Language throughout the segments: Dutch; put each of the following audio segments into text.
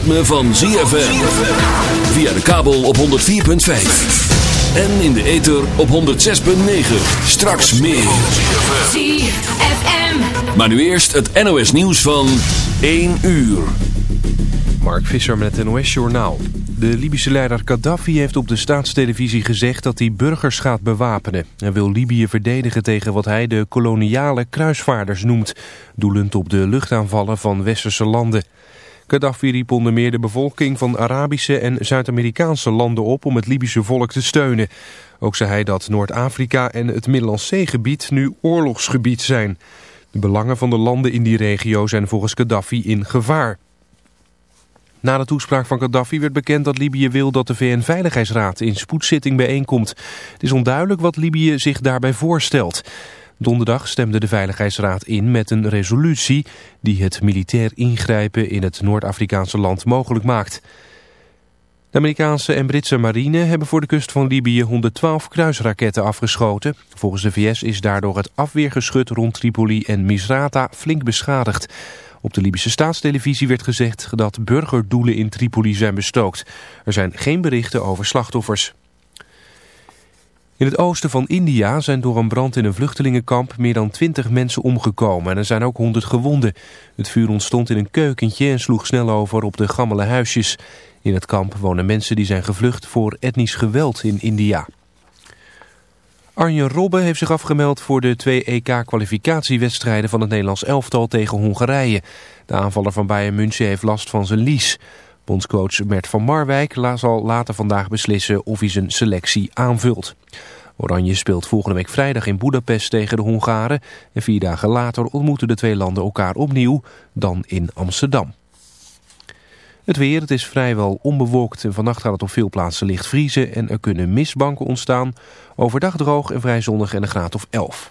ritme van ZFM. Via de kabel op 104.5. En in de ether op 106.9. Straks meer. ZFM. Maar nu eerst het NOS nieuws van 1 uur. Mark Visser met het NOS Journaal. De Libische leider Gaddafi heeft op de staatstelevisie gezegd dat hij burgers gaat bewapenen. Hij wil Libië verdedigen tegen wat hij de koloniale kruisvaarders noemt. Doelend op de luchtaanvallen van westerse landen. Gaddafi riep onder meer de bevolking van Arabische en Zuid-Amerikaanse landen op om het Libische volk te steunen. Ook zei hij dat Noord-Afrika en het Middellandse Zeegebied nu oorlogsgebied zijn. De belangen van de landen in die regio zijn volgens Gaddafi in gevaar. Na de toespraak van Gaddafi werd bekend dat Libië wil dat de VN-veiligheidsraad in spoedzitting bijeenkomt. Het is onduidelijk wat Libië zich daarbij voorstelt. Donderdag stemde de Veiligheidsraad in met een resolutie die het militair ingrijpen in het Noord-Afrikaanse land mogelijk maakt. De Amerikaanse en Britse marine hebben voor de kust van Libië 112 kruisraketten afgeschoten. Volgens de VS is daardoor het afweergeschut rond Tripoli en Misrata flink beschadigd. Op de Libische staatstelevisie werd gezegd dat burgerdoelen in Tripoli zijn bestookt. Er zijn geen berichten over slachtoffers. In het oosten van India zijn door een brand in een vluchtelingenkamp meer dan 20 mensen omgekomen en er zijn ook 100 gewonden. Het vuur ontstond in een keukentje en sloeg snel over op de gammele huisjes. In het kamp wonen mensen die zijn gevlucht voor etnisch geweld in India. Arjen Robben heeft zich afgemeld voor de twee EK-kwalificatiewedstrijden van het Nederlands elftal tegen Hongarije. De aanvaller van Bayern München heeft last van zijn lies. Bondscoach Mert van Marwijk zal later vandaag beslissen of hij zijn selectie aanvult. Oranje speelt volgende week vrijdag in Budapest tegen de Hongaren. En vier dagen later ontmoeten de twee landen elkaar opnieuw, dan in Amsterdam. Het weer, het is vrijwel onbewolkt en vannacht gaat het op veel plaatsen licht vriezen en er kunnen mistbanken ontstaan. Overdag droog en vrij zonnig en een graad of 11.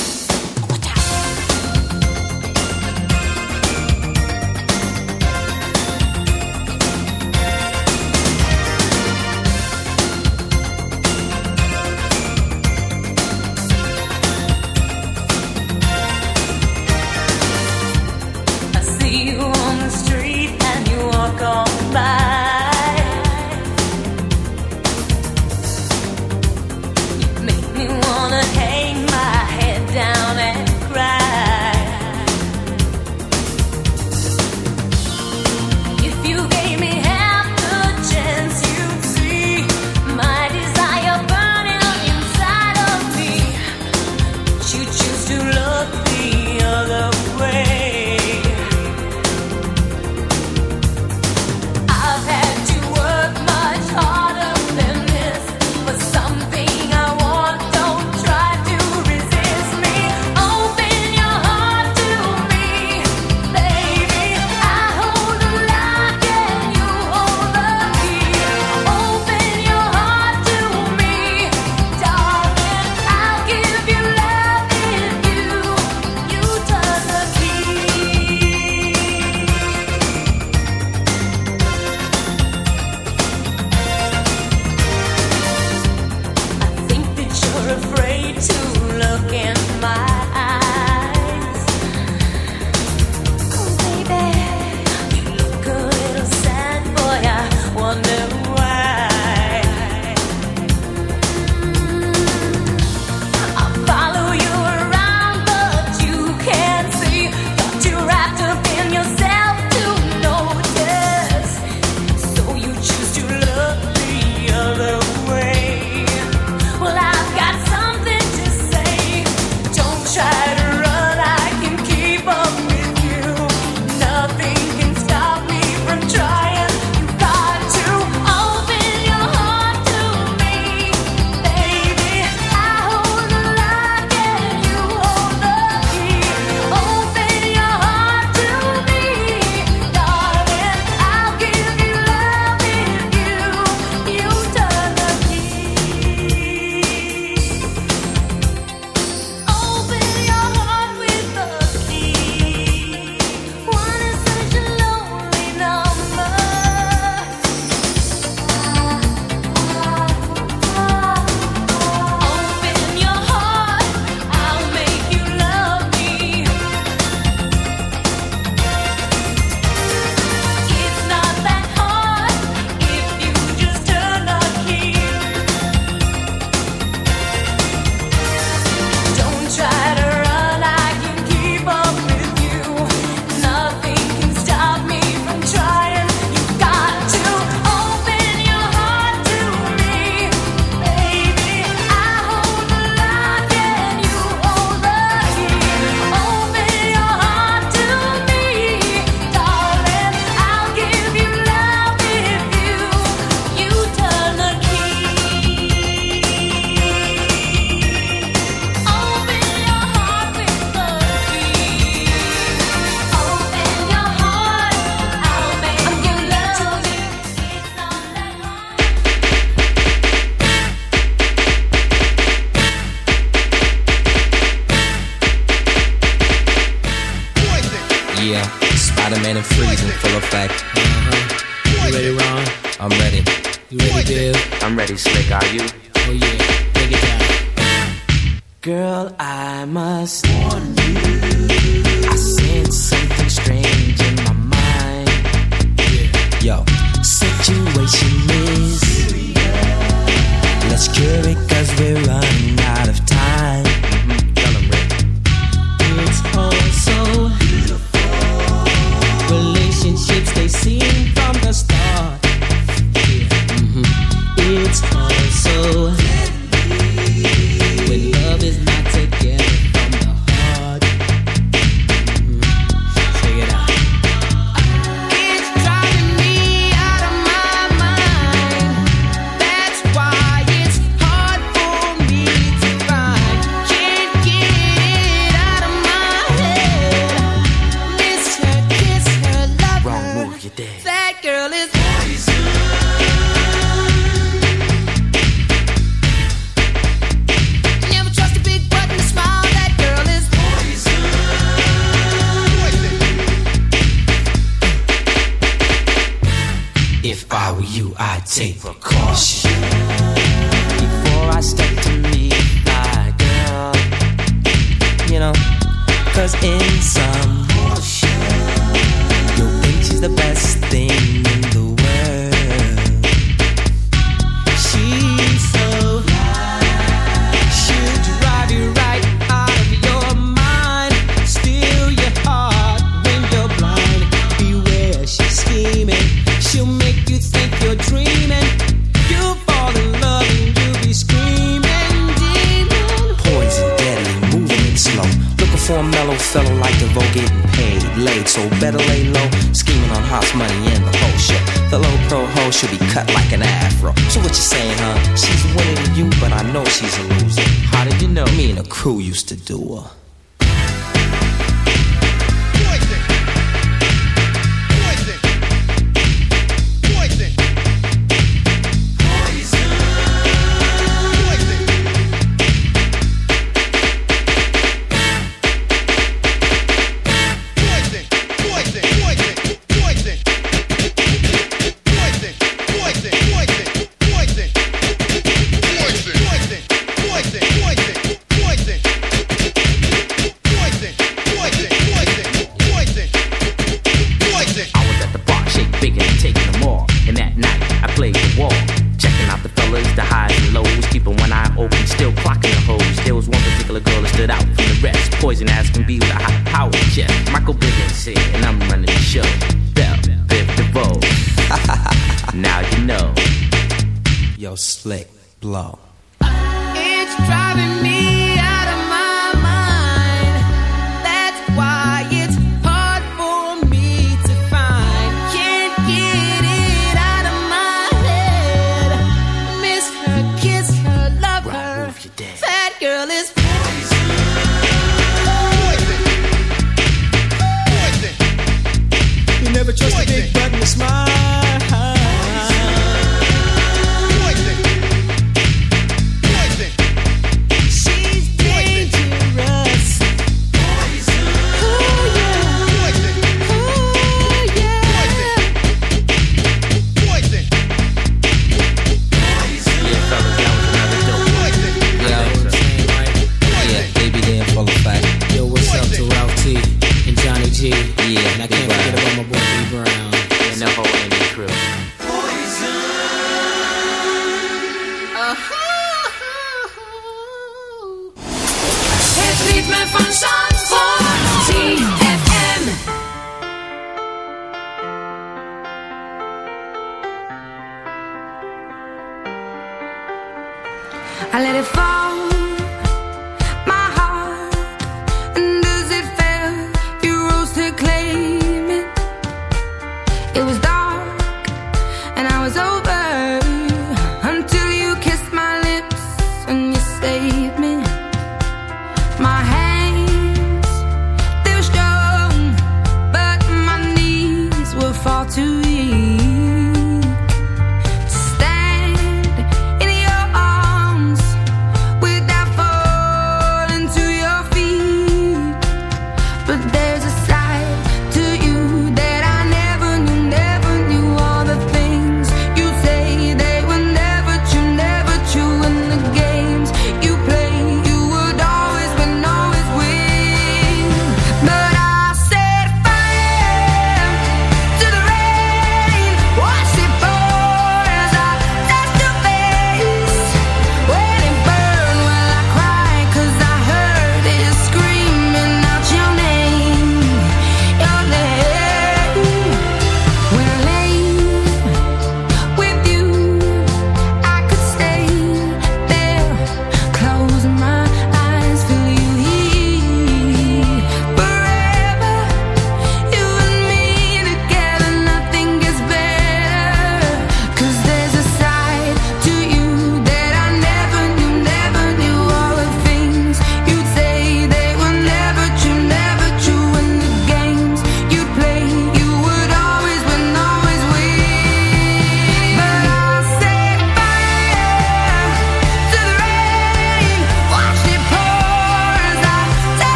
for caution before I step to meet my girl. You in some way, your bitch is the best thing Fellow like the vote getting paid, laid, so better lay low. Scheming on hot money and the whole shit. The low pro ho should be cut like an afro. So what you saying, huh? She's winning you, but I know she's a loser. How did you know? Me and a crew used to do her. Slick Blow.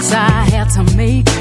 choice I had to make